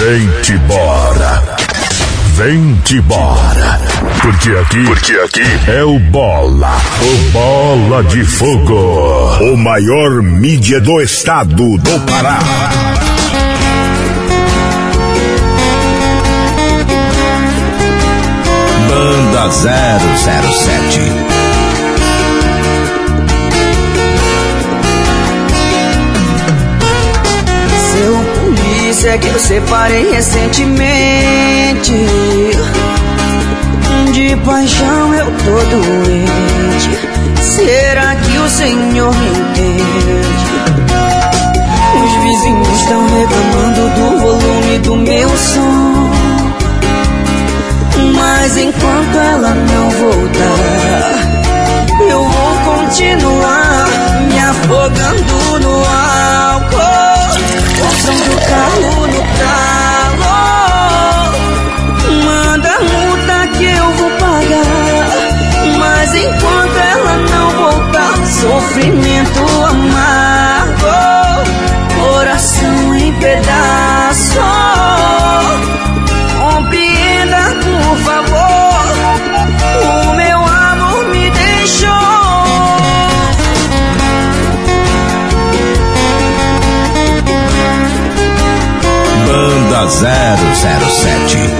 Vem-te embora. Vem-te embora. Porque aqui, porque aqui é o Bola, o Bola de Fogo. O maior mídia do estado do Pará. Banda 007 polícia que eu separei recentemente. De paixão eu tô doente. Será que o Senhor me entende? Os vizinhos estão reclamando do volume do meu som. Mas enquanto ela não voltar, eu vou continuar me afogando sofrimento amargo, coração em pedaços. Compreenda, por favor, o meu amor me deixou. 007.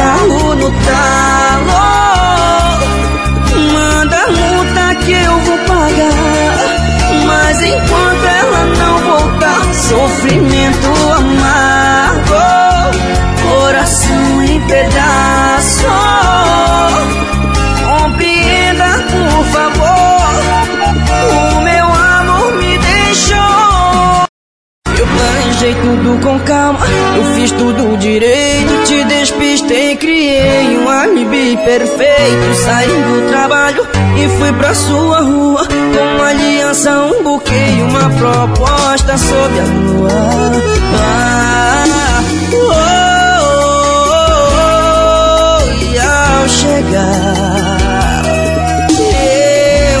Carro no talo. Manda multa que eu vou pagar. Mas enquanto ela não voltar, sofrimento amargo, planejei tudo com calma, eu fiz tudo direito, te despistei, criei um alibi perfeito. Saí do trabalho e fui pra sua rua, com uma aliança, um buquê e uma proposta sob a lua. Ah, oh, oh, oh, e ao chegar, eu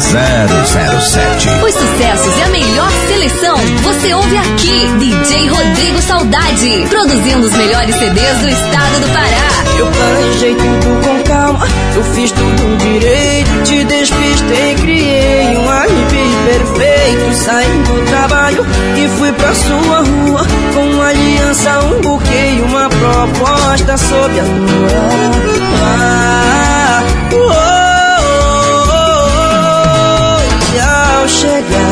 007. Os sucessos e a melhor seleção você ouve aqui. DJ Rodrigo Saudade, produzindo os melhores CDs do estado do Pará. Eu planejei tudo com calma, eu fiz tudo direito, te despistei, criei um alibi perfeito. Saí do trabalho e fui pra sua rua com uma aliança, um buquê e uma proposta sob a lua. Ah, oh, Tentação.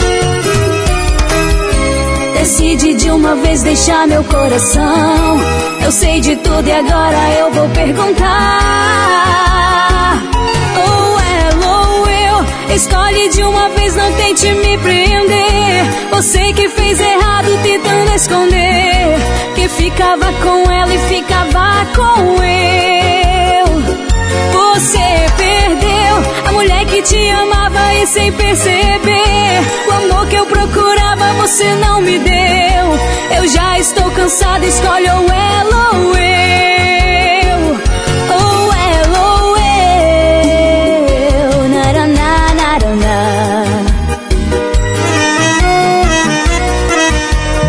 Decide de uma vez deixar meu coração. Eu sei de tudo e agora eu vou perguntar. Ou ela ou eu Escolhe de uma vez, não tente me prender. Você que fez errado tentando esconder Que ficava com ela e ficava com eu te amava e sem perceber O amor que eu procurava você não me deu Eu já estou cansada, escolhe ou ela ou eu Ou ela ou eu Naraná, naraná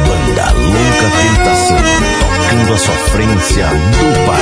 Banda Louca Tentação. Tocando a sofrência do Pará.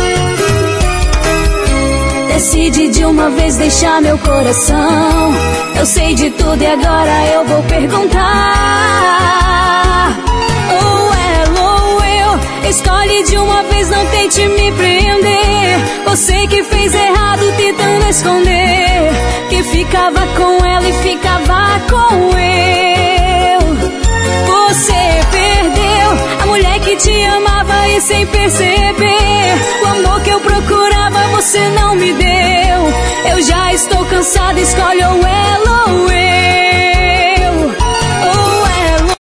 Decide de uma vez deixar meu coração. Eu sei de tudo e agora eu vou perguntar. Ou ela ou eu. Escolhe de uma vez, não tente me prender. Você que fez errado tentando esconder. Que ficava com ela e ficava com eu. Você te amava e sem perceber. O amor que eu procurava você não me deu. Eu já estou cansada, escolhe ou ela ou eu. Ou ela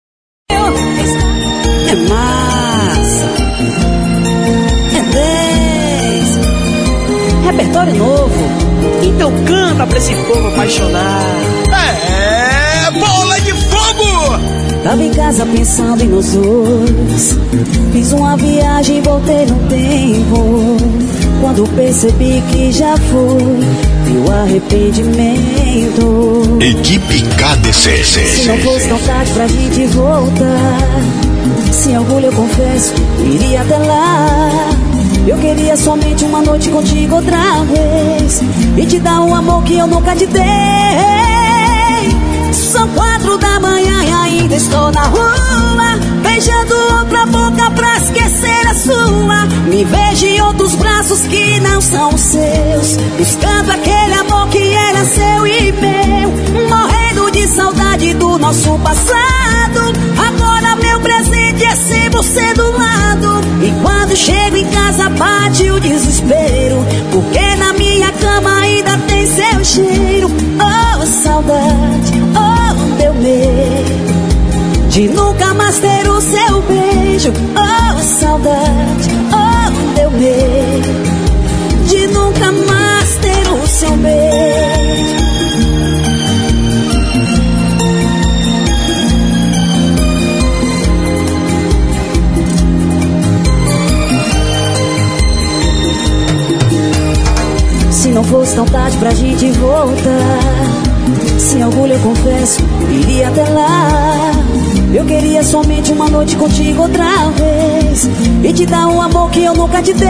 ou eu. É massa. É 10. Repertório novo. Então canta pra esse povo apaixonar. Tava em casa pensando em nós dois. Fiz uma viagem e voltei no tempo. Quando percebi que já foi, deu arrependimento. Equipe KDC. Se não fosse tão tarde pra gente voltar Sem orgulho eu confesso, iria até lá Eu queria somente uma noite contigo outra vez E te dar um amor que eu nunca te dei São quatro da manhã e ainda estou na rua Beijando outra boca pra esquecer a sua. Me vejo em outros braços que não são os seus Buscando aquele amor que era seu e meu. Morrendo de saudade do nosso passado. Agora meu presente é ser você do lado. E quando chego em casa bate o desespero. Porque na minha cama ainda tem seu cheiro. Oh saudade, de nunca mais ter o seu beijo. Oh, saudade, oh, meu medo. De nunca mais ter o seu beijo. Se não fosse tão tarde pra gente voltar. Sem orgulho eu confesso, iria até lá. Eu queria somente uma noite contigo outra vez E te dar um amor que eu nunca te dei.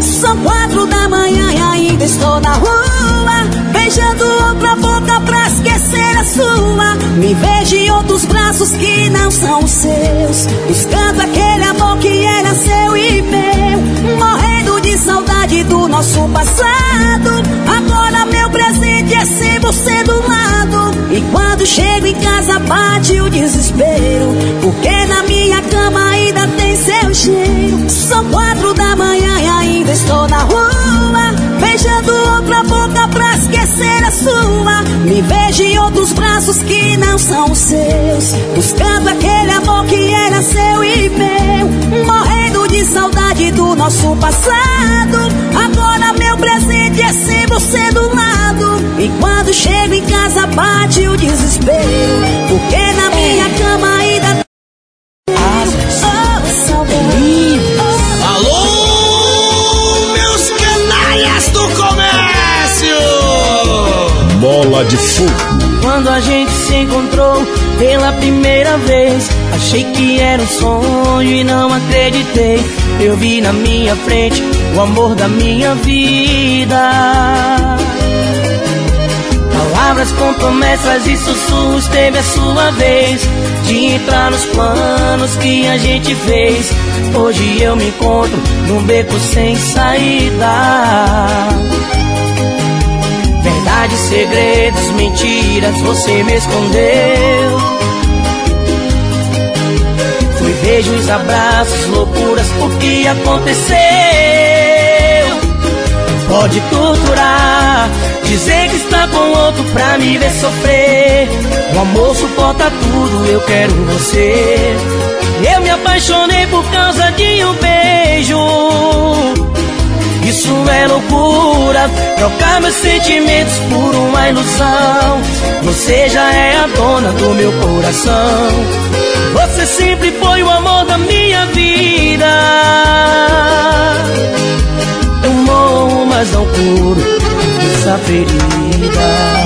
São quatro da manhã e ainda estou na rua Beijando outra boca pra esquecer a sua. Me vejo em outros braços que não são os seus Buscando aquele amor que era seu e meu. Morrendo de saudade do nosso passado. Agora meu presente é ser você do lado. E quando chego em casa bate o desespero. Porque na minha cama ainda tem seu cheiro. São quatro da manhã e ainda estou na rua. Beijando outra boca pra esquecer a sua. Me vejo em outros braços que não são seus. Buscando aquele amor que era seu e meu. Morrendo de saudade nosso passado. Agora meu presente é ser você do lado. E quando chego em casa bate o desespero. Porque na minha cama ainda. Alô, meus canalhas do comércio! Bola de fogo. Quando a gente se encontrou pela primeira vez, achei que era um sonho e não acreditei. Eu vi na minha frente o amor da minha vida. Palavras com promessas e sussurros teve a sua vez de entrar nos planos que a gente fez. Hoje eu me encontro num beco sem saída. Verdades, segredos, mentiras, você me escondeu. Foi beijos, abraços, loucuras, o que aconteceu? Pode torturar, dizer que está com outro pra me ver sofrer. O amor suporta tudo, eu quero você. Eu me apaixonei por causa de um beijo. Isso é loucura, trocar meus sentimentos por uma ilusão. Você já é a dona do meu coração. Você sempre foi o amor da minha vida. Eu morro, mas não curo essa ferida.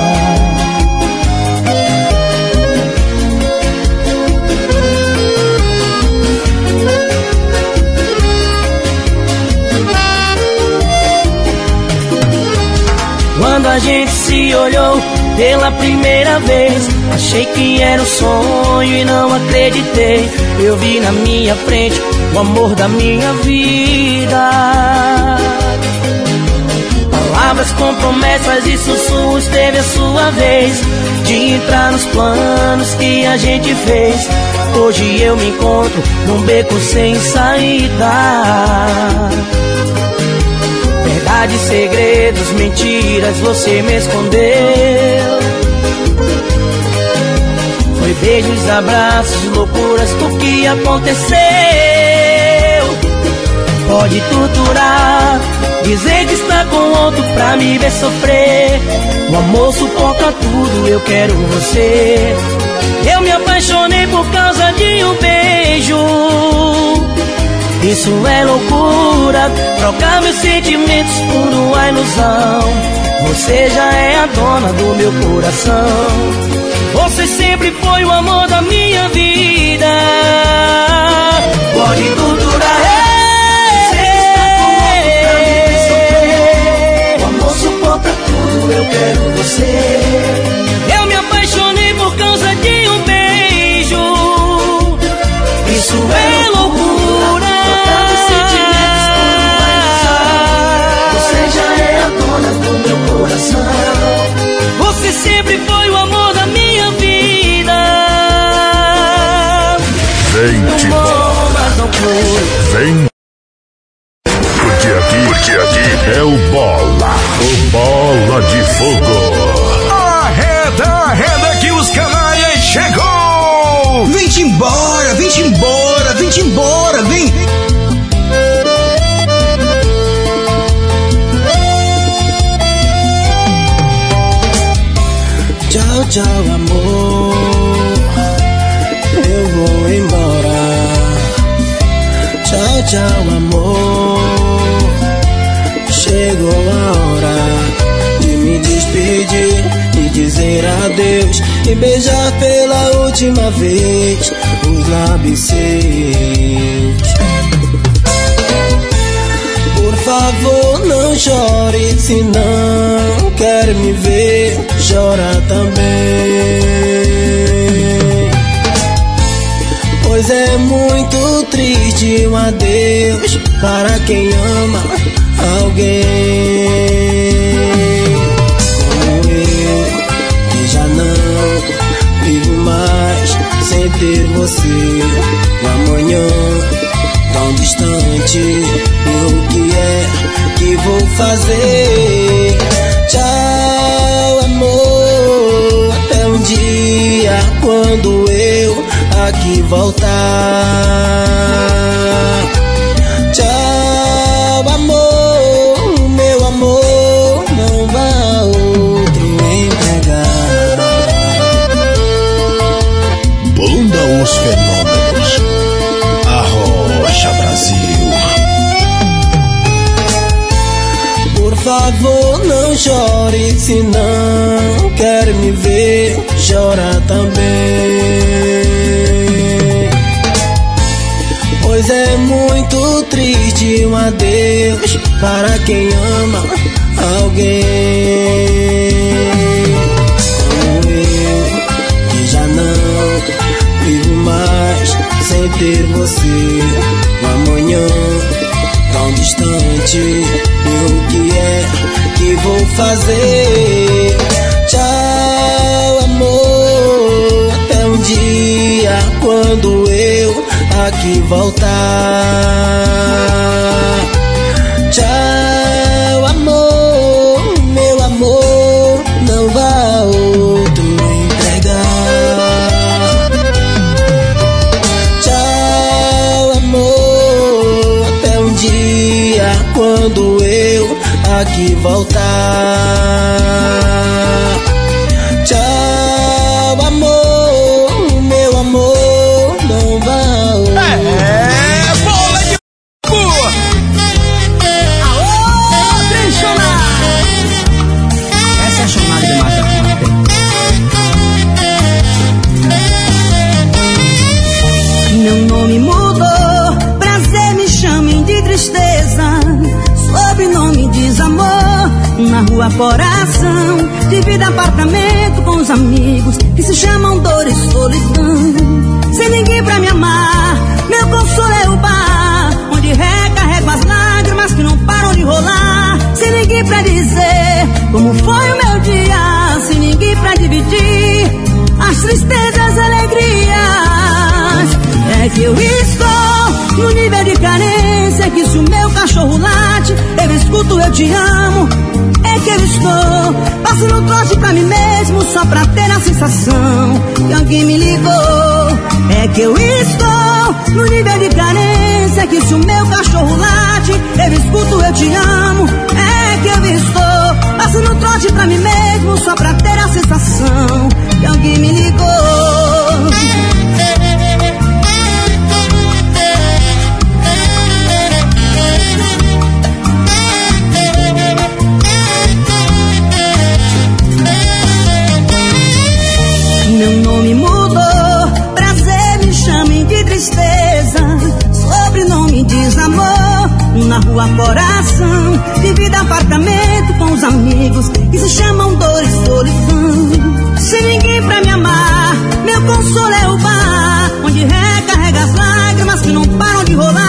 A gente se olhou pela primeira vez, achei que era um sonho e não acreditei. Eu vi na minha frente o amor da minha vida. Palavras com promessas e sussurros teve a sua vez de entrar nos planos que a gente fez. Hoje eu me encontro num beco sem saída. Verdades, segredos, mentiras, você me escondeu. Foi beijos, abraços, loucuras, o que aconteceu? Pode torturar, dizer que está com outro pra me ver sofrer. O amor suporta tudo, eu quero você. Eu me apaixonei por causa de um beijo. Isso é loucura, trocar meus sentimentos por uma ilusão. Você já é a dona do meu coração. Você sempre foi o amor da minha vida. Pode torturar, amor suporta tudo, eu quero você. Eu me apaixonei por causa de um beijo. Isso é loucura. Coração. Você sempre foi o amor da minha vida. Vem foi. Vem. Porque aqui, porque aqui é o Bola, o Bola de Fogo. Tchau, amor. Eu vou embora. Tchau, tchau, amor. Chegou a hora de me despedir e dizer adeus e beijar pela última vez os lábios seus. Por favor, não chore se não quer me ver chorar também. Pois é muito triste um adeus para quem ama alguém. Como eu, que já não vivo mais sem ter você. O amanhã tão distante. E o que é que vou fazer? Tchau, dia quando eu aqui voltar. Tchau, amor, meu amor, não vá outro empregar. Banda Os Fenômenos, Arrocha Brasil. Por favor, não chore se não quer me ver chorar também. Pois é muito triste um adeus para quem ama alguém. Como eu, que já não vivo mais sem ter você. No amanhã tão distante, e o que é que vou fazer? Tchau, quando eu aqui voltar. Tchau, amor, meu amor, não vá outro entregar. Tchau, amor, até um dia quando eu aqui voltar. Coração. Divide apartamento com os amigos Que se chamam dor e solidão Sem ninguém pra me amar Meu consolo é o bar Onde recarrego as lágrimas que não param de rolar. Sem ninguém pra dizer Como foi o meu dia Sem ninguém pra dividir As tristezas e alegrias. É que eu estou no nível de carência Que se o meu cachorro late Eu escuto, eu te amo é que eu estou passando trote pra mim mesmo só pra ter a sensação que alguém me ligou. É que eu estou no nível de carência que se o meu cachorro late, eu escuto, eu te amo. É que eu estou passando trote pra mim mesmo só pra ter a sensação que alguém me ligou. Na rua coração. Divide apartamento com os amigos. Que se chamam dor e solidão Sem ninguém pra me amar Meu consolo é o bar. Onde recarrega as lágrimas que não param de rolar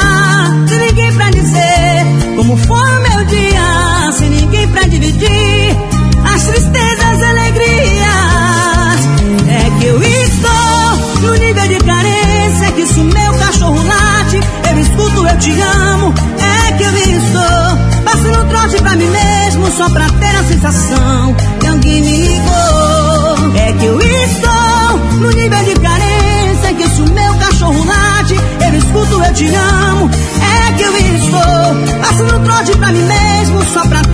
Só pra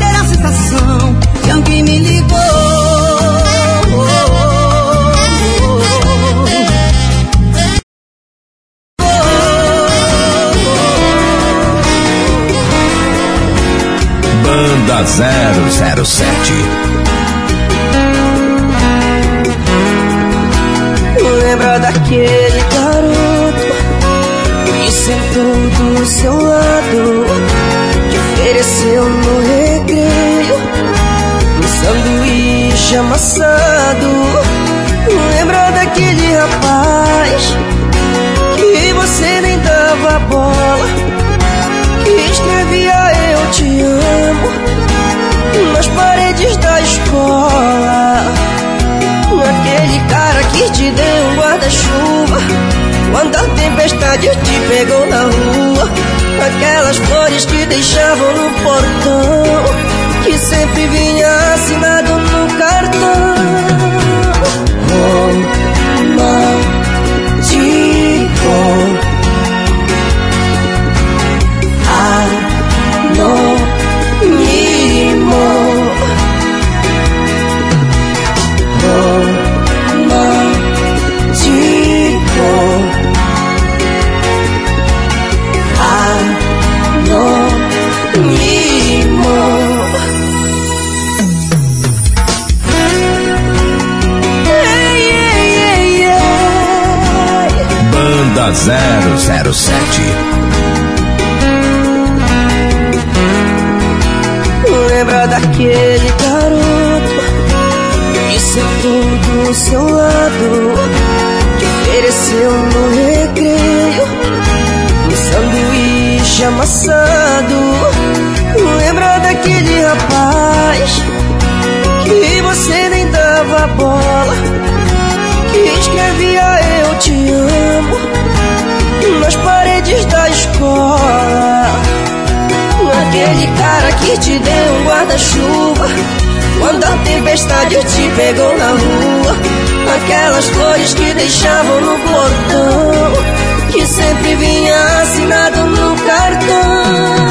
eu no recreio Um sanduíche amassado. Lembra daquele rapaz Que você nem dava bola Que escrevia eu te amo Nas paredes da escola. Aquele cara que te deu um guarda-chuva quando a tempestade te pegou na rua, aquelas flores que deixavam no portão, que sempre vinha assinado no cartão.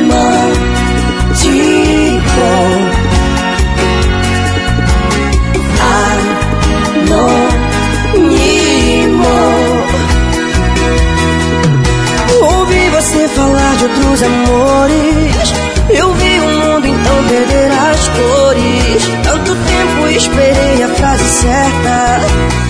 Romântico. Anônimo. Ouvi você falar de outros amores. Eu vi perder as cores. Tanto tempo esperei a frase certa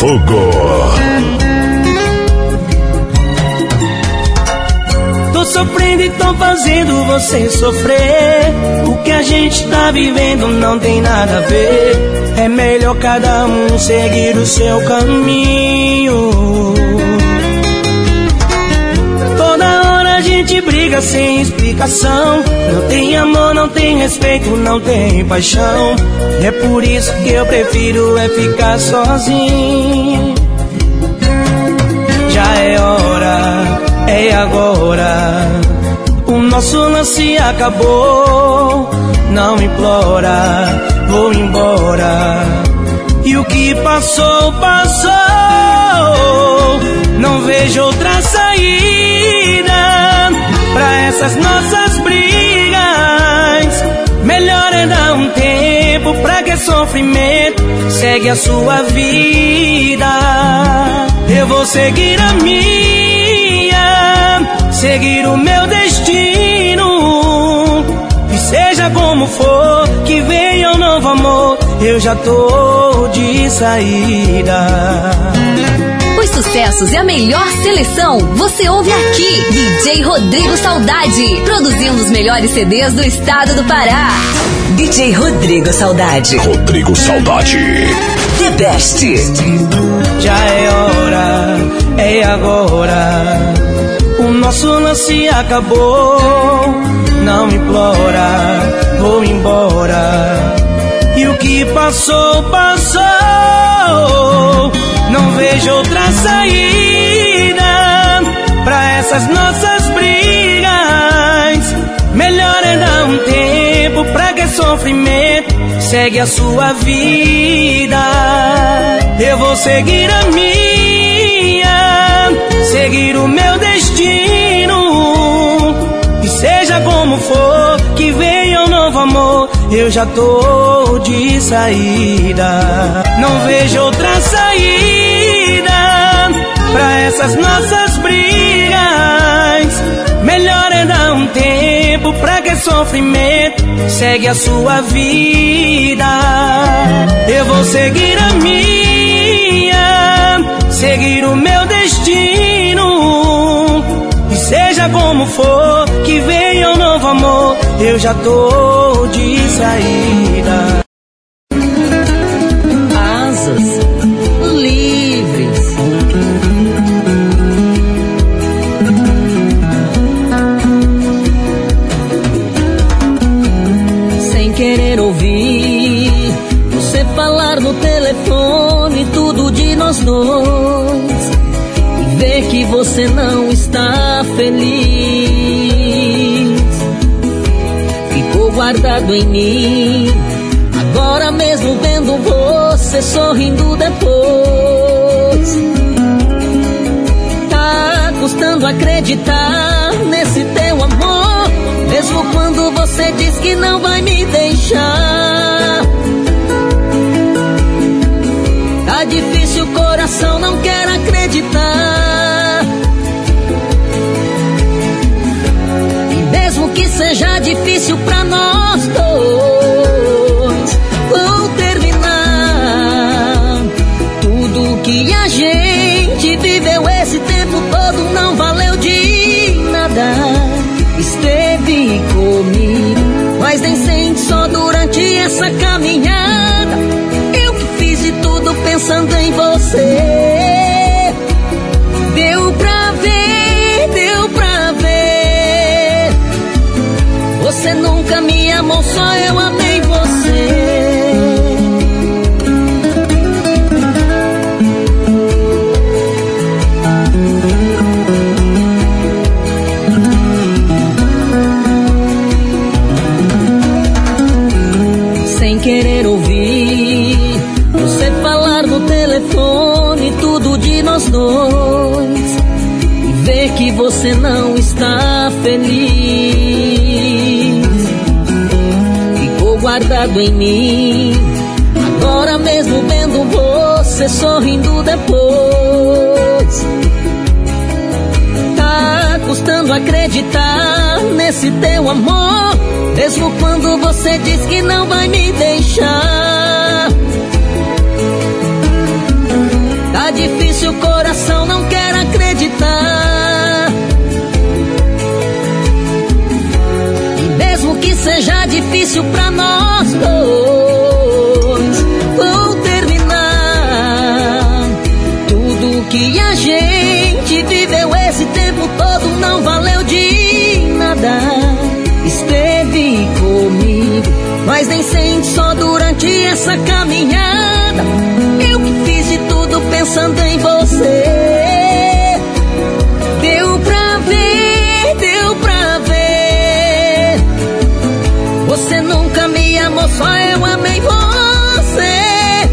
Fogo. Tô sofrendo e tô fazendo você sofrer. O que a gente tá vivendo não tem nada a ver. É melhor cada um seguir o seu caminho. sem explicação. Não tem amor, não tem respeito, não tem paixão. E é por isso que eu prefiro é ficar sozinho. Já é hora, é agora. O nosso lance acabou. Não implora, vou embora. E o que passou, passou. Não vejo outra saída pra essas nossas brigas. Melhor é dar um tempo pra que sofrimento segue a sua vida. Eu vou seguir a minha, seguir o meu destino. E seja como for, que venha um novo amor, eu já tô de saída. Os sucessos e a melhor seleção você ouve aqui. DJ Rodrigo Saudade, produzindo os melhores CDs do estado do Pará. DJ Rodrigo Saudade. Rodrigo Saudade. The Best. Já é hora, é agora. O nosso lance acabou. Não implora, vou embora. E o que passou, passou. Não vejo outra saída pra essas nossas brigas. Melhor é dar um tempo pra que sofrimento segue a sua vida. Eu vou seguir a minha, seguir o meu destino. E seja como for, que venha um novo amor, eu já tô de saída. Não vejo outra saída pra essas nossas brigas. Melhor é dar um tempo pra que sofrimento segue a sua vida. Eu vou seguir a minha, seguir o meu destino. E seja como for, que venha um novo amor, eu já tô de saída. Você não está feliz. Ficou guardado em mim. Agora mesmo vendo você sorrindo depois. Tá custando acreditar nesse teu amor. Mesmo quando você diz que não vai me deixar. Seja difícil pra feliz. Ficou guardado em mim. Agora mesmo vendo você sorrindo depois. Tá custando acreditar nesse teu amor. Mesmo quando você diz que não vai me deixar. Seja difícil pra nós dois, vou terminar. Tudo que a gente viveu esse tempo todo não valeu de nada. Esteve comigo, mas nem sente só durante essa caminhada. Eu que fiz de tudo pensando em você. em você.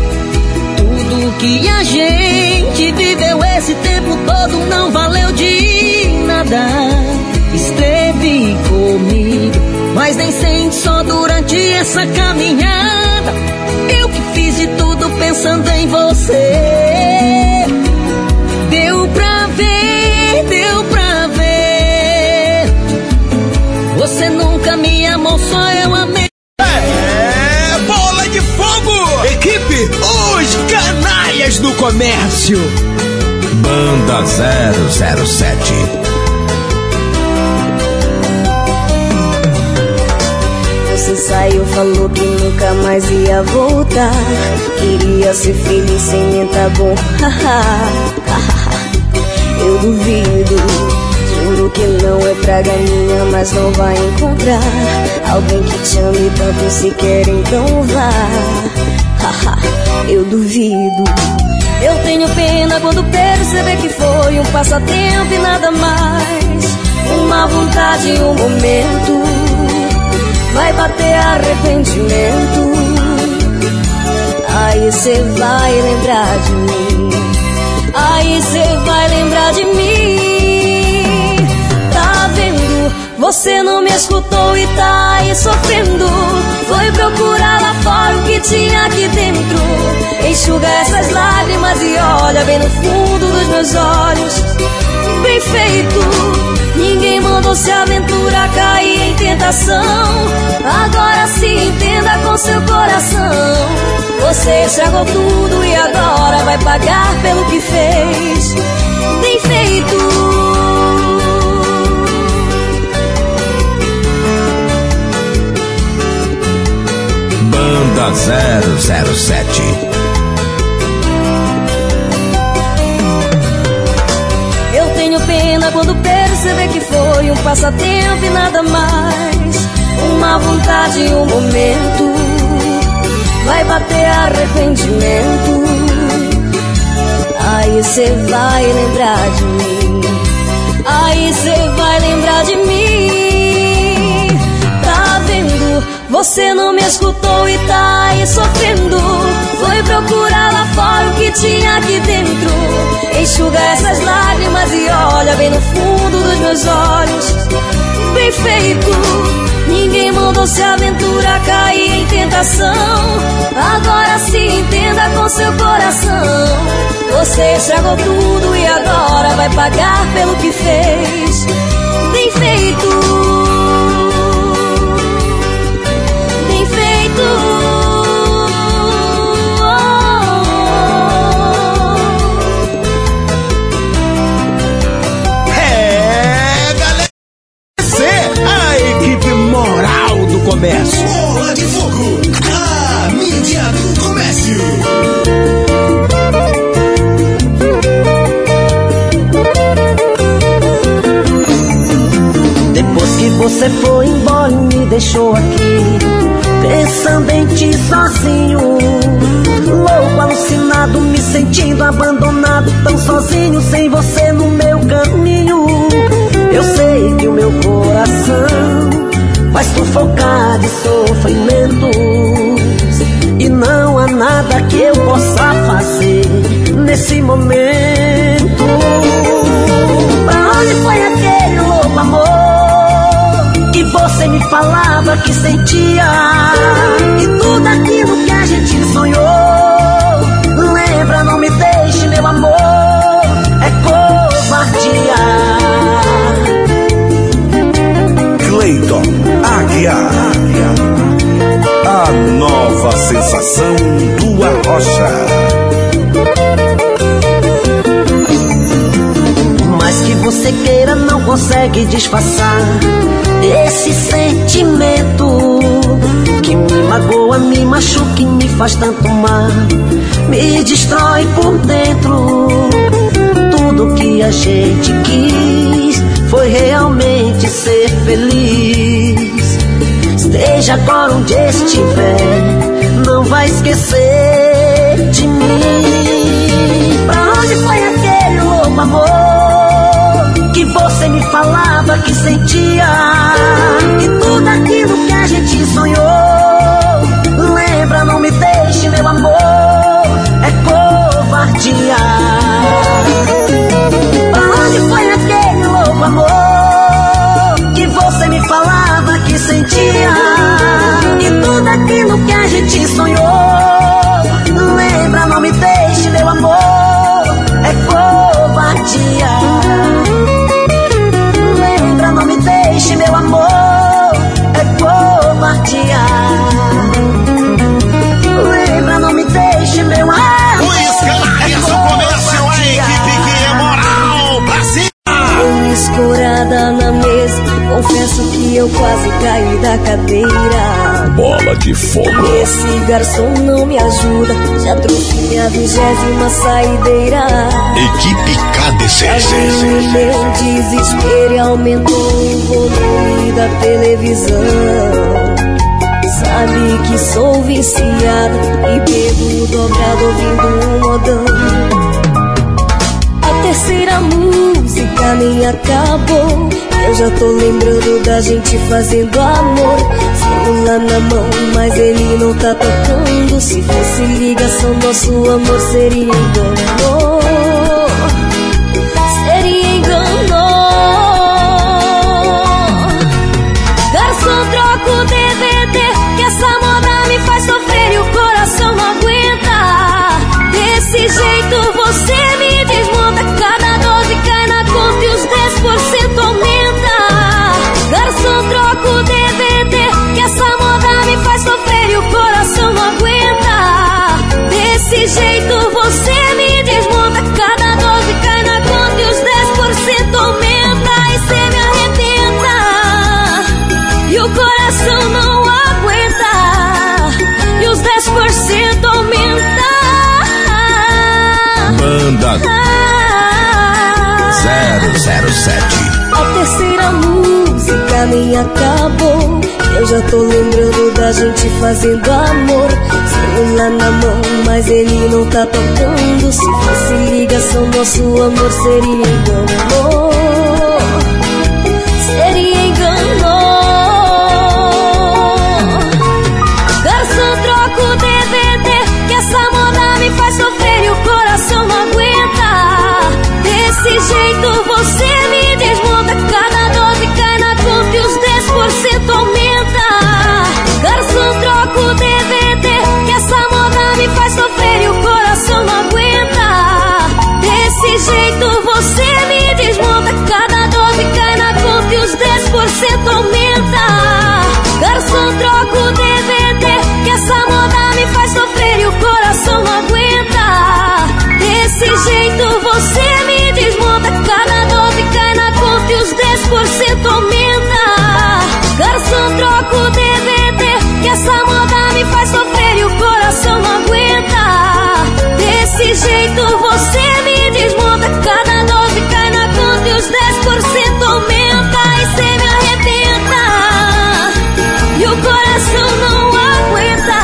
Tudo que a gente viveu esse tempo todo não valeu de nada. Esteve comigo, mas nem sente só durante essa caminhada. Eu que fiz de tudo pensando em você. Deu pra ver, deu pra ver. Você nunca me amou, só eu amei. Comércio. Banda 007. Você saiu, falou que nunca mais ia voltar. Queria ser feliz sem mim, tá bom? Eu duvido. Juro que não é praga minha, mas não vai encontrar alguém que te ame tanto se quer, então vá. Eu duvido. Eu tenho pena quando perceber que foi um passatempo e nada mais. Uma vontade, um momento. Vai bater arrependimento. Aí cê vai lembrar de mim. Aí cê vai lembrar de mim. Você não me escutou e tá aí sofrendo. Foi procurar lá fora o que tinha aqui dentro. Enxuga essas lágrimas e olha bem no fundo dos meus olhos. Bem feito. Ninguém mandou se aventurar cair em tentação. Agora se entenda com seu coração. Você estragou tudo e agora vai pagar pelo que fez. Bem feito. Banda 007. Eu tenho pena quando perceber que foi um passatempo e nada mais. Uma vontade e um momento. Vai bater arrependimento. Aí cê vai lembrar de mim. Aí cê vai lembrar de mim. Você não me escutou e tá aí sofrendo. Foi procurar lá fora o que tinha aqui dentro. Enxuga essas lágrimas e olha bem no fundo dos meus olhos. Bem feito. Ninguém mandou se aventurar cair em tentação. Agora se entenda com seu coração. Você estragou tudo e agora vai pagar pelo que fez. Bem feito. Por mais que você queira, não consegue disfarçar esse sentimento que me magoa, me machuca e me faz tanto mal. Me destrói por dentro. Tudo que a gente quis foi realmente ser feliz. Esteja agora onde estiver, não vai esquecer Pra onde foi aquele louco amor que você me falava que sentia? E tudo aquilo que a gente sonhou. Lembra, não me deixe, meu amor. É eu quase caí da cadeira. Bola de fogo. Esse garçom não me ajuda, já trouxe minha vigésima saideira. Equipe KDC. meu desespero e aumentou o volume da televisão. Sabe que sou viciada e bebo dobrado ouvindo um modão. A terceira música nem acabou. Eu já tô lembrando da gente fazendo amor. Celular na mão, mas ele não tá tocando. Se fosse ligação, nosso amor seria engano. A terceira música nem acabou. Eu já tô lembrando da gente fazendo amor. Celular na mão, mas ele não tá tocando. Se fosse ligação, nosso amor seria engano. Seria engano. Garçom, troca o DVD. Que essa moda me faz sofrer e o coração não aguenta. Desse jeito você me desmonta. Cada dose cai na conta e os 10% aumenta. Garçom, troca o DVD. Que essa moda me faz sofrer e o coração não aguenta. Desse jeito você me desmonta. Cada dose cai na conta e os 10% aumenta. Garçom, troca o 10% aumenta. Garçom, troca o DVD. Que essa moda me faz sofrer e o coração não aguenta. Desse jeito você me desmonta. Cada dose cai na conta e os 10% aumenta. E cê me arrebenta. E o coração não aguenta.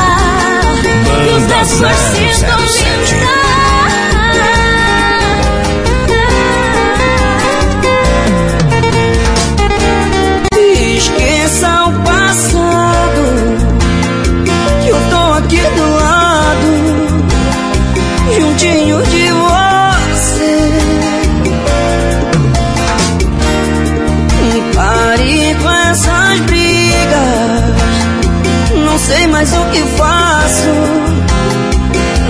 E os 10% aumenta. O que faço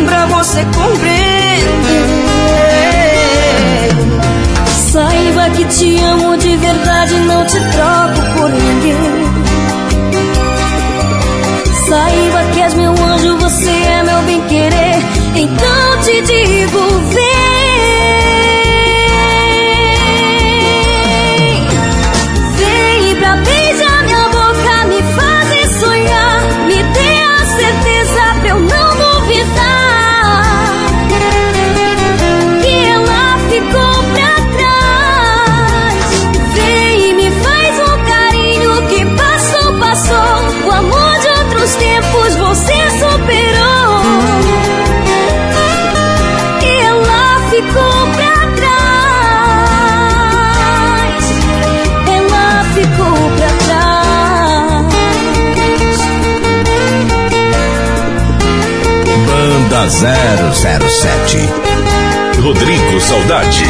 pra você compreender. Saiba que te amo de verdade, não te troco por ninguém. Banda 007. Rodrigo Saudade.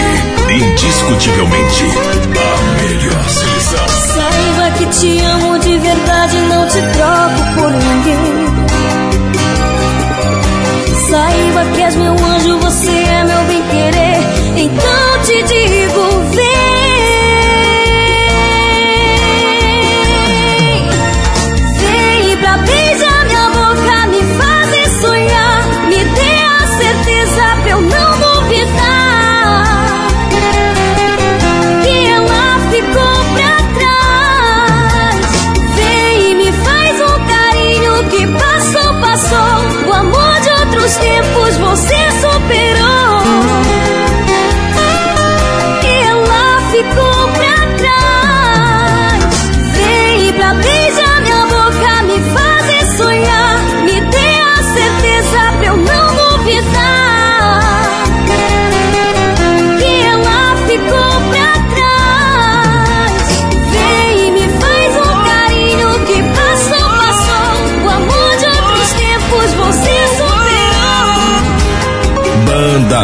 Indiscutivelmente a melhor seleção. Saiba que te amo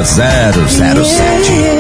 007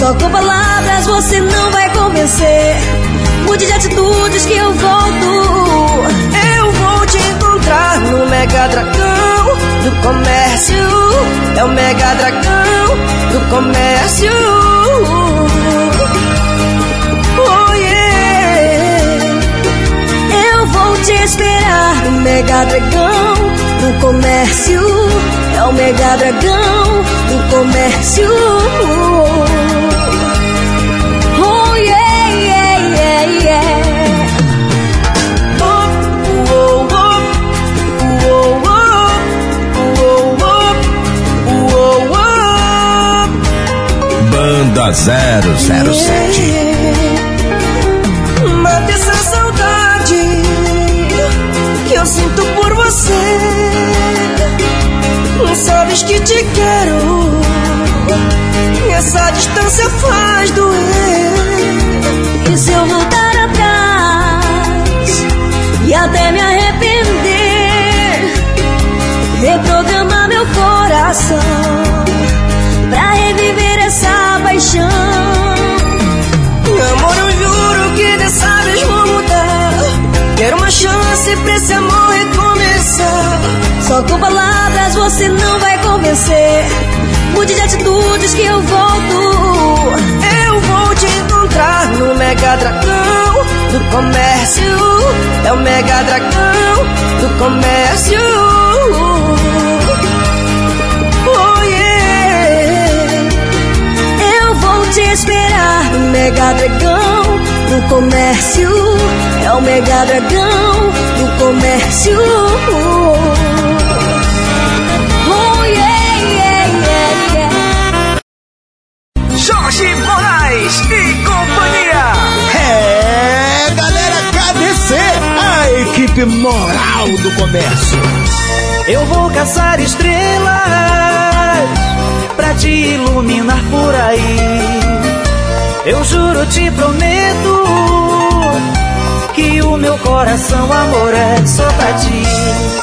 Só com palavras você não vai convencer. Mude de atitudes que eu volto. Eu vou te encontrar no Mega Dragão do Comércio. É o Mega Dragão do Comércio. Oh yeah. Eu vou te esperar no Mega Dragão do Comércio. É o Mega Dragão do Comércio. Oh yeah, yeah, yeah, yeah. Oh, oh, oh, oh, oh, oh, oh, Banda 007 Mata essa saudade que eu sinto por você. Sabes que te quero. Essa distância faz doer. E se eu voltar atrás e até me arrepender, reprogramar meu coração pra reviver essa paixão. Amor, eu juro que dessa vez vou mudar. Quero uma chance pra esse amor recomeçar. Só com palavras você não vai convencer. Mude de atitudes que eu volto. Eu vou te encontrar no Mega Dragão do Comércio. É o Mega Dragão do Comércio. Oh yeah. Eu vou te esperar no Mega Dragão do Comércio. É o Mega Dragão do Comércio. Moraes e companhia. É, galera, KDC, a equipe moral do comércio. Eu vou caçar estrelas pra te iluminar por aí. Eu juro, te prometo que o meu coração, amor, é só pra ti.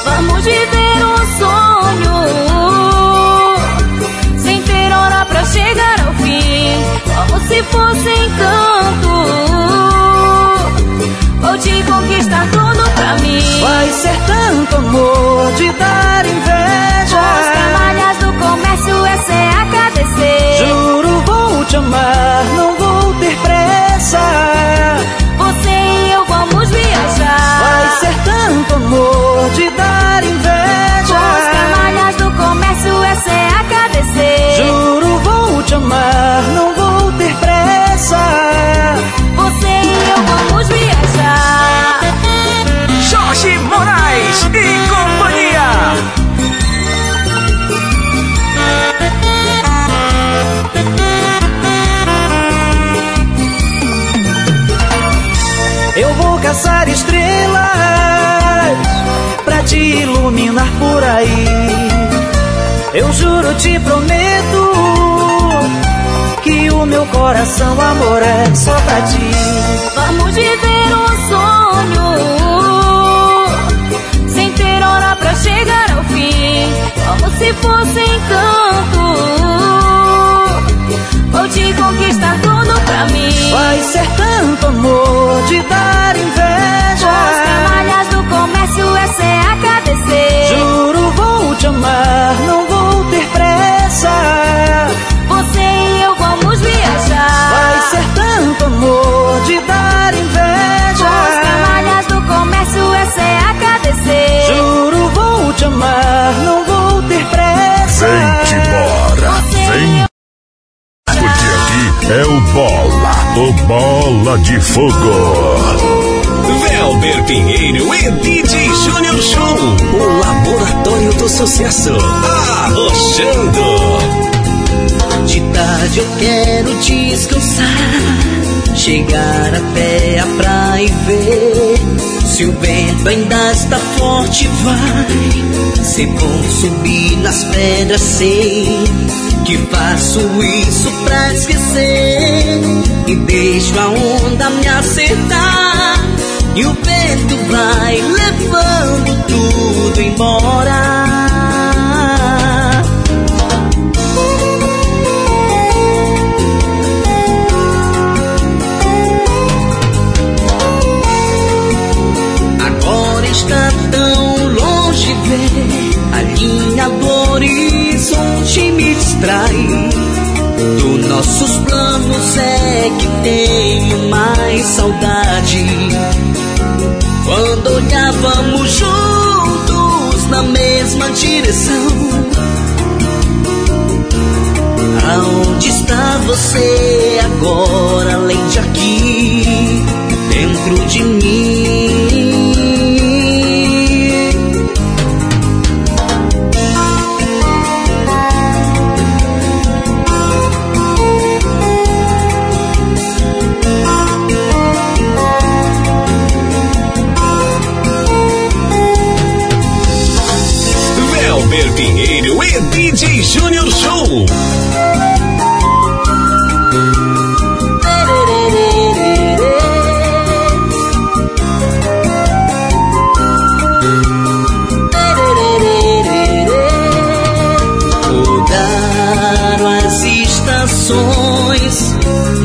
Vamos viver um sonho como se fosse encanto. Vou te conquistar tudo pra mim. Vai ser tanto amor de dar inveja. Os canalhas do comércio, essa é a KDC. Juro, vou te amar, não vou ter pressa. Você e eu vamos viajar. Vai ser tanto amor de dar inveja. Caçar estrelas pra te iluminar por aí. Eu juro, te prometo que o meu coração, amor, é só pra ti. Vamos viver um sonho sem ter hora pra chegar ao fim, como se fosse encanto. Vou te conquistar tudo pra mim. Vai ser tanto amor de dar Bola de Fogo. Velber Pinheiro e DJ Júnior Show, o laboratório do sucesso. Arrochando. De tarde eu quero descansar. Chegar até a praia e ver. Se o vento ainda está forte, vai. Se bom subir nas pedras, sei que faço isso pra esquecer. E deixo a onda me acertar. E o vento vai levando tudo embora. Ver a linha do horizonte me distrai. Dos nossos planos é que tenho mais saudade. Quando olhávamos juntos na mesma direção. Aonde está você agora, além de aqui, dentro de mim?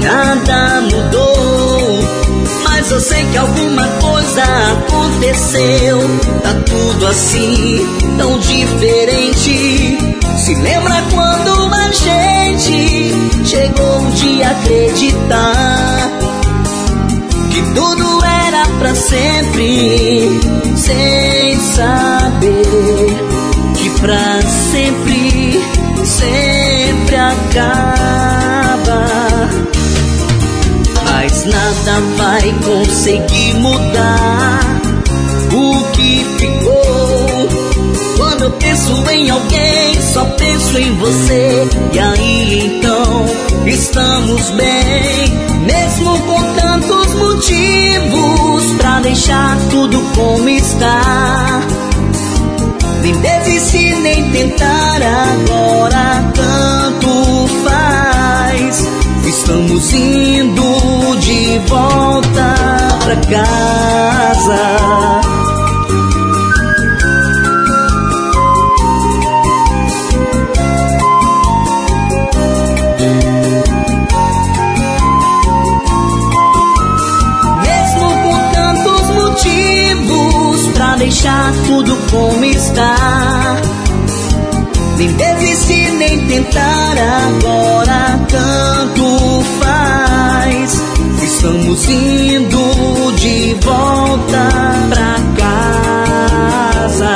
Nada mudou. Mas eu sei que alguma coisa aconteceu. Tá tudo assim, tão diferente. Vai conseguir mudar o que ficou. Quando eu penso em alguém, só penso em você. E aí então estamos bem, mesmo com tantos motivos pra deixar tudo como está. Nem desistir, nem tentar agora, tanto faz. Estamos indo de volta pra casa. Mesmo com tantos motivos pra deixar tudo como está. Tentar agora, tanto faz. Estamos indo de volta pra casa.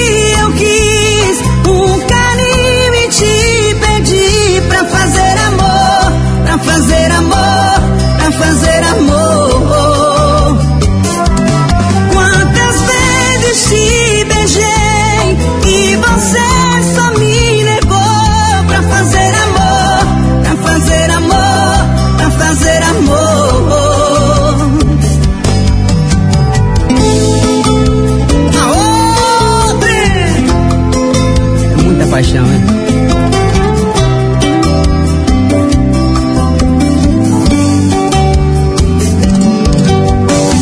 paixão, hein?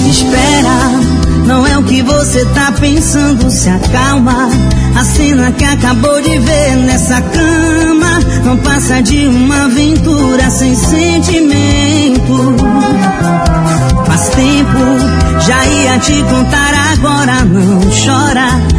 Espera, não é o que você tá pensando, se acalma. A cena que acabou de ver nessa cama não passa de uma aventura sem sentimento. Faz tempo, já ia te contar agora, não chora.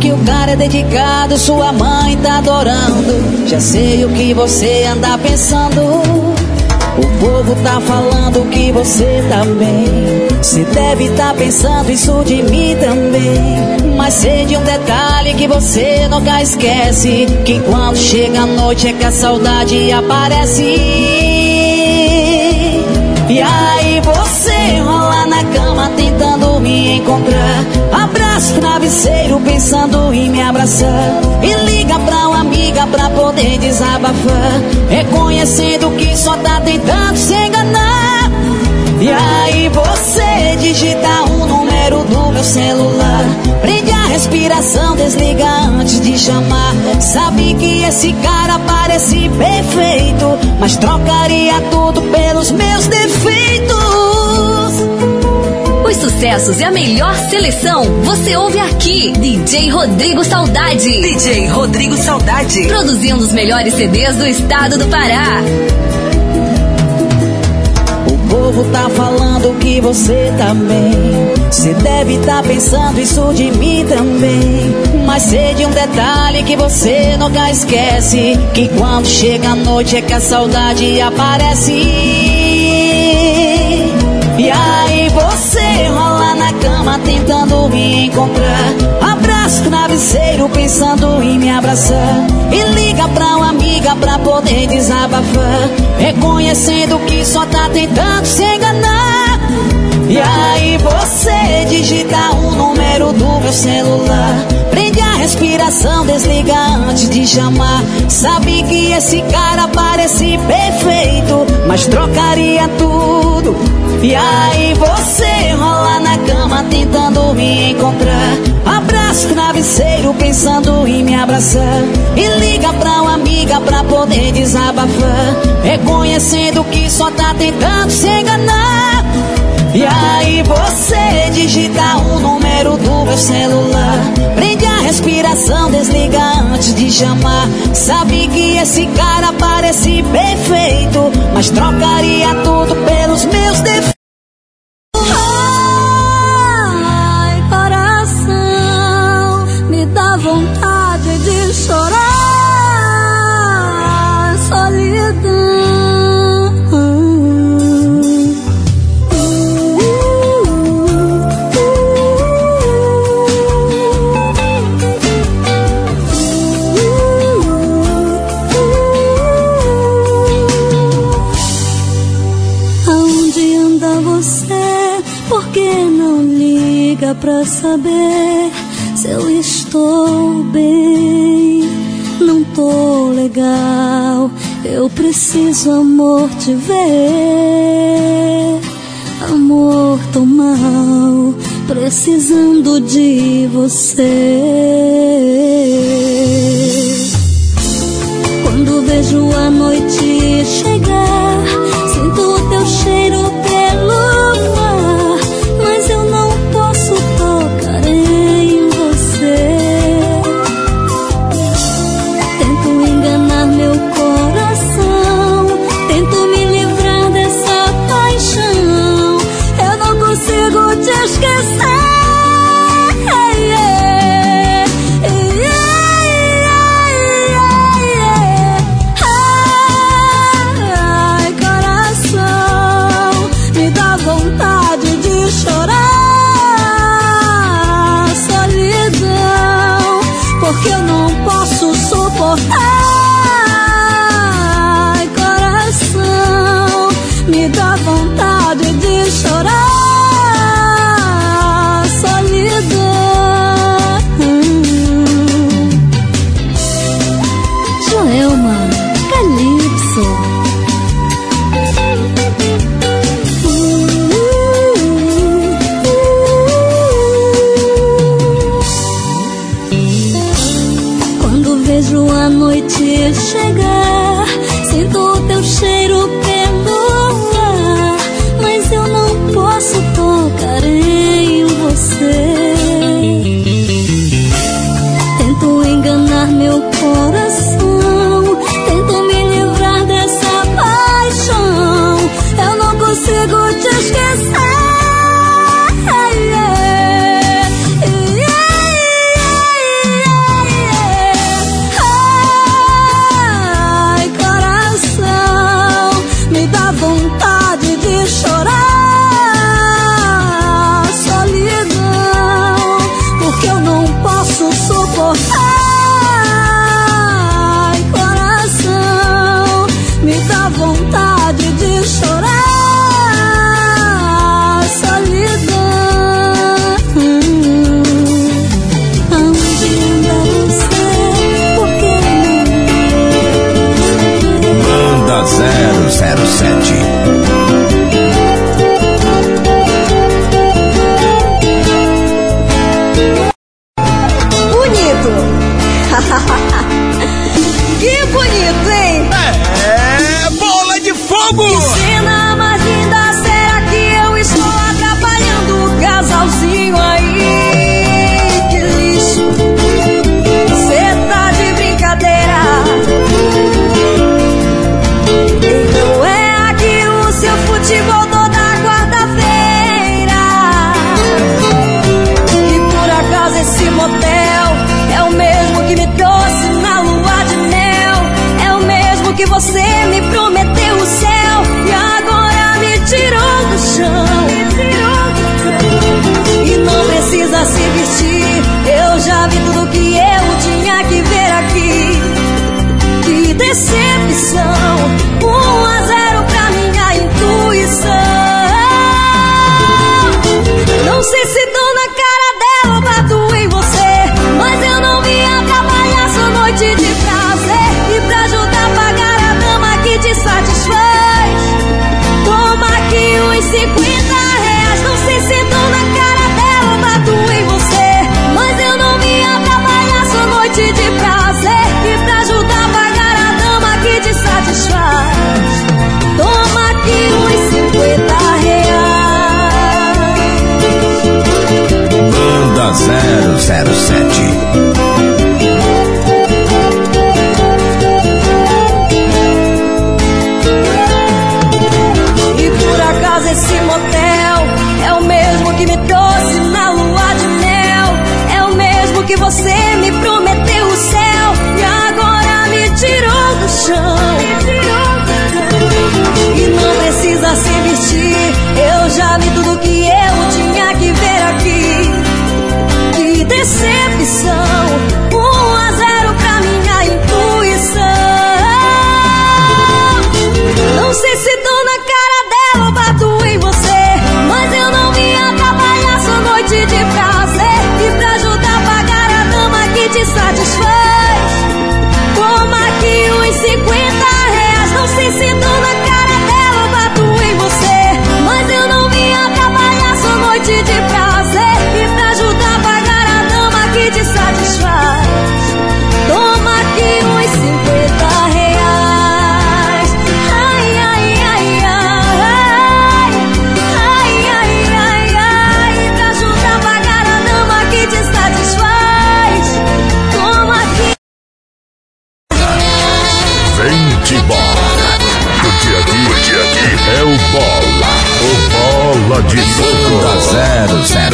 Que o cara é dedicado, sua mãe tá adorando. Já sei o que você anda pensando. O povo tá falando que você tá bem. Você deve tá pensando isso de mim também. Mas sei de um detalhe que você nunca esquece: que quando chega a noite é que a saudade aparece. E aí você rola cama tentando me encontrar. Abraço travesseiro pensando em me abraçar. E liga pra uma amiga pra poder desabafar. Reconhecendo que só tá tentando se enganar. E aí você digita o número do meu celular. Prende a respiração, desliga antes de chamar. Sabe que esse cara parece perfeito, mas trocaria tudo pelos meus defeitos. Os sucessos e a melhor seleção você ouve aqui. DJ Rodrigo Saudade. DJ Rodrigo Saudade. Produzindo os melhores CDs do estado do Pará. O povo tá falando que você tá bem. Você deve tá pensando isso de mim também. Mas sei de um detalhe que você nunca esquece: que quando chega a noite é que a saudade aparece. E aí cama tentando me encontrar. Abraço travesseiro pensando em me abraçar. E liga pra uma amiga pra poder desabafar. Reconhecendo que só tá tentando se enganar. E aí você digita o número do meu celular. Prende a respiração, desliga antes de chamar. Sabe que esse cara parece perfeito, mas trocaria tudo. E aí você rola na cama tentando me encontrar. Abraço travesseiro pensando em me abraçar. E liga pra uma amiga pra poder desabafar. Reconhecendo que só tá tentando se enganar. E aí você digita o número do meu celular. Prende a respiração, desliga antes de chamar. Sabe que esse cara parece perfeito, mas trocaria tudo pelos meus defeitos. pra saber se eu estou bem. Não tô legal, eu preciso, amor, te ver. Amor, tô mal, precisando de você. Quando vejo a noite chegar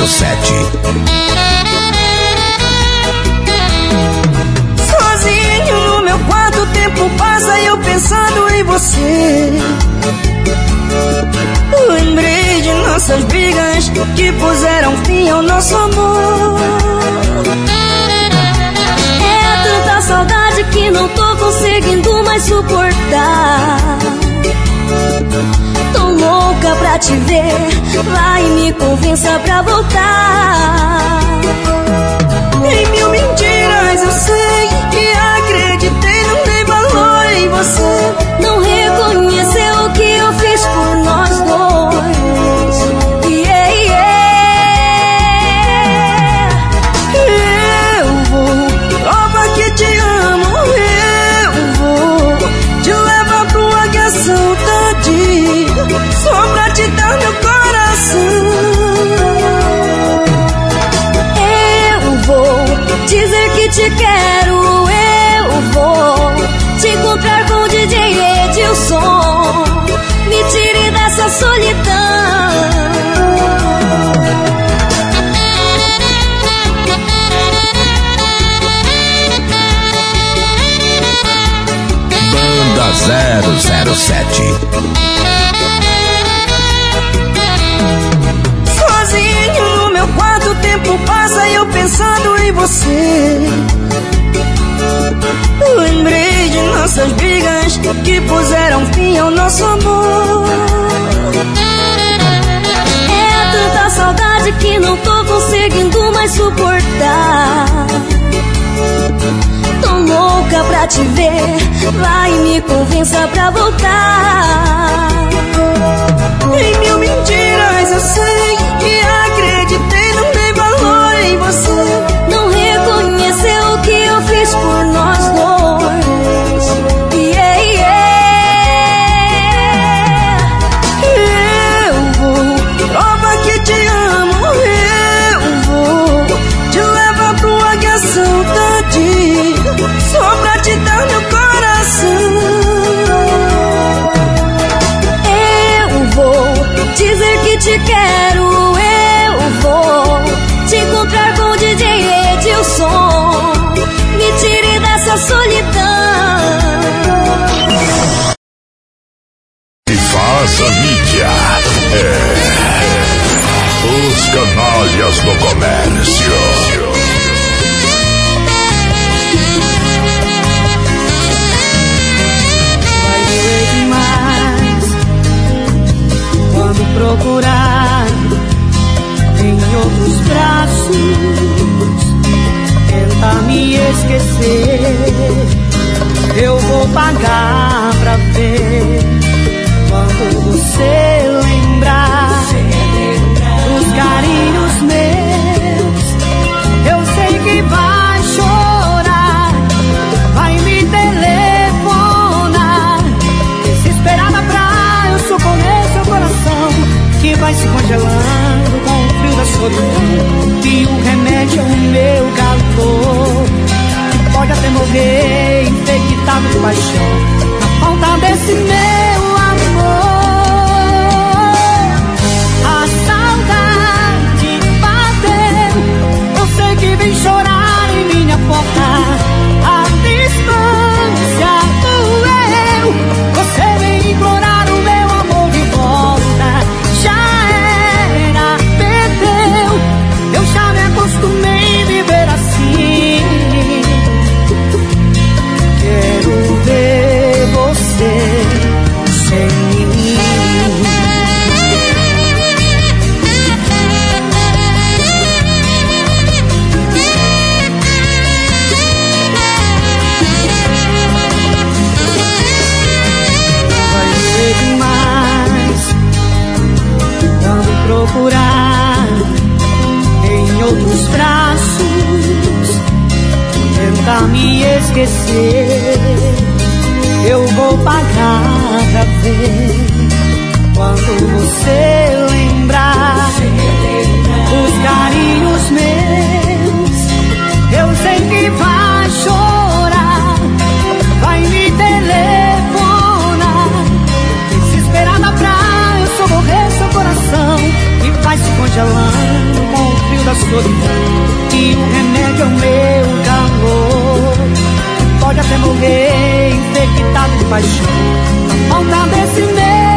007 Sozinho no meu quarto, o tempo passa e eu pensando em você. Lembrei de nossas brigas que puseram fim ao nosso amor. É tanta saudade que não tô conseguindo mais suportar. Tô louca pra te ver, vai me convença pra voltar. Em mil mentiras eu sei que acreditei, não dei valor em você. 007 Sozinho no meu quarto, o tempo passa e eu pensando em você. Lembrei de nossas brigas que puseram fim ao nosso amor. É tanta saudade que não tô conseguindo mais suportar. Tô louca pra te ver, vai me convença pra voltar. Em mil mentiras eu sei que acreditei, não dei valor em você. Não reconheceu o que eu fiz por nós me esquecer. Eu vou pagar pra ver quando você lembrar os carinhos meus. Eu sei que vai chorar, vai me telefonar, desesperada pra eu socorrer seu coração. E solidão E o remédio é o meu calor Até morrer infectado de paixão. Falta desse meu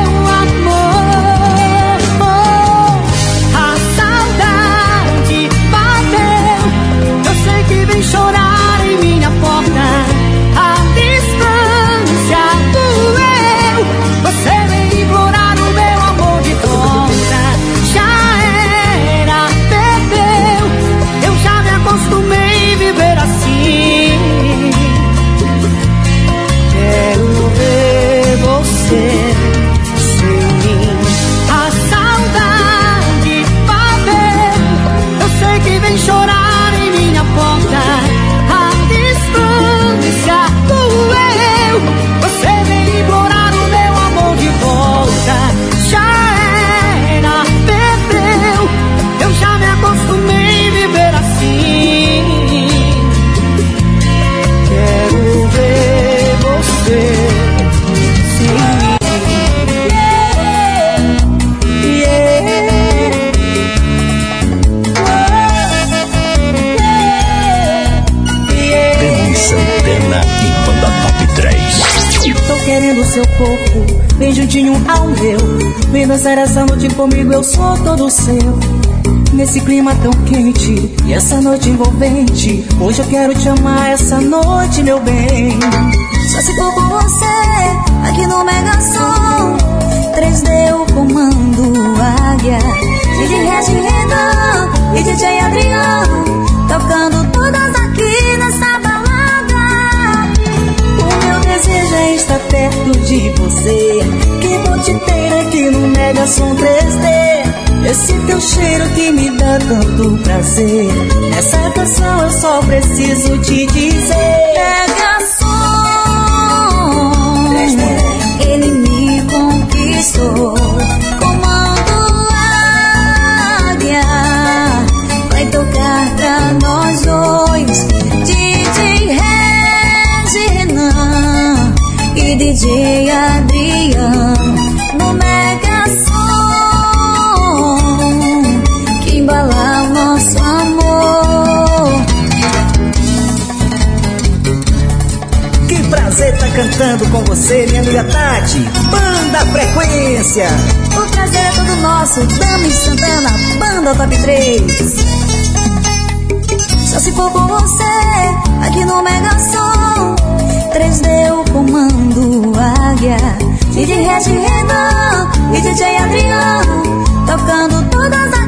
seu corpo, bem juntinho ao meu. Vem dançar essa noite comigo, eu sou todo seu. Nesse clima tão quente e essa noite envolvente, hoje eu quero te amar essa noite, meu bem. Só se for com você, aqui no Mega Som, 3D o comando águia. DJ Regi Renan e DJ Adriano, tocando de você. Que vou te ter aqui no Mega Som 3D. Esse teu cheiro que me dá tanto prazer. Nessa canção eu só preciso te dizer: cantando com você, minha amiga Tati. Banda Frequência. O prazer é todo nosso, Dami Santana, Banda Top 3. Só se for com você, aqui no Mega Som 3D o comando águia DJ Regi Renan e DJ Adriano Tocando todas aqui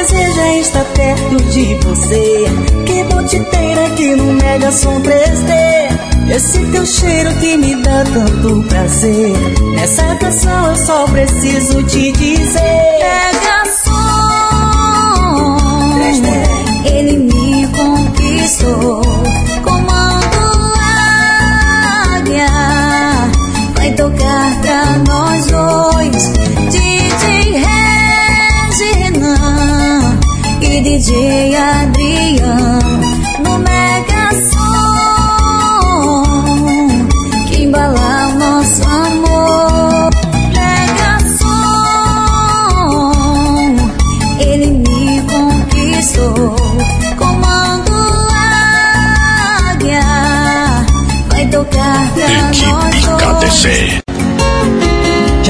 É estar perto de você. Que vou te ter aqui no Mega Som 3D Esse teu cheiro que me dá tanto prazer. Nessa canção eu só preciso te dizer. Mega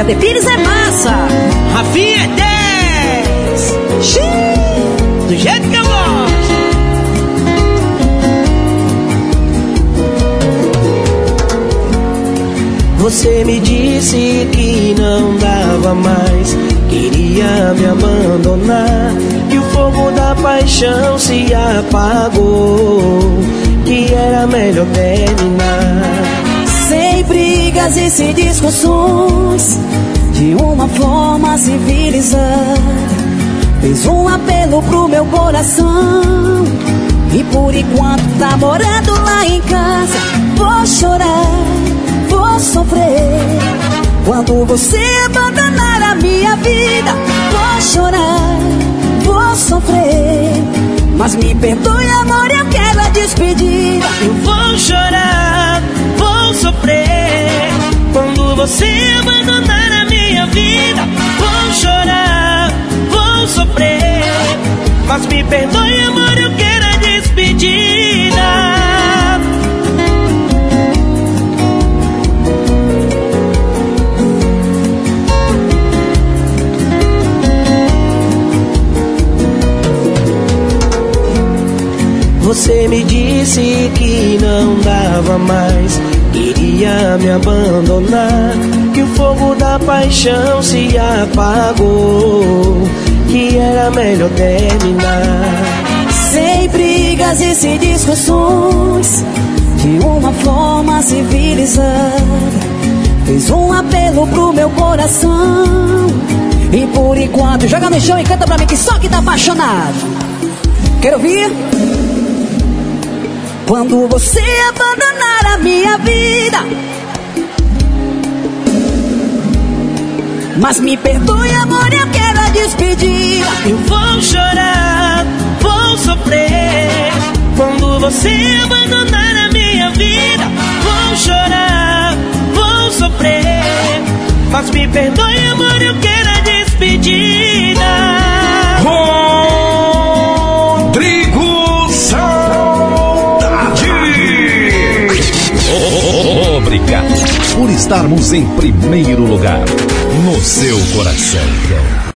JP Pires é massa, Rafinha é 10. Xiii, do jeito que eu gosto. Você me disse que não dava mais, queria me abandonar. E o fogo da paixão se apagou que era melhor terminar. Brigas e sem discussões, de uma forma civilizada. Fez um apelo pro meu coração. E por enquanto tá morando lá em casa. Vou chorar, vou sofrer. Quando você abandonar a minha vida, vou chorar, vou sofrer. Mas me perdoe, amor, eu quero a despedida. Eu vou chorar, vou sofrer. Você abandonar a minha vida, vou chorar, Mas me perdoe, amor, eu quero a despedida. Você me disse que não dava mais, queria me abandonar. Que o fogo da paixão se apagou, que era melhor terminar. Sem brigas e sem discussões, de uma forma civilizada. Fez um apelo pro meu coração. E por enquanto, joga no chão e canta pra mim que só que tá apaixonado. Quero ouvir? Quando você abandonar minha vida. Mas me perdoe, amor, eu quero a despedida. Eu vou chorar, vou sofrer. Quando você abandonar a minha vida, vou chorar, vou sofrer. Mas me perdoe, amor, eu Por estarmos em primeiro lugar no seu coração.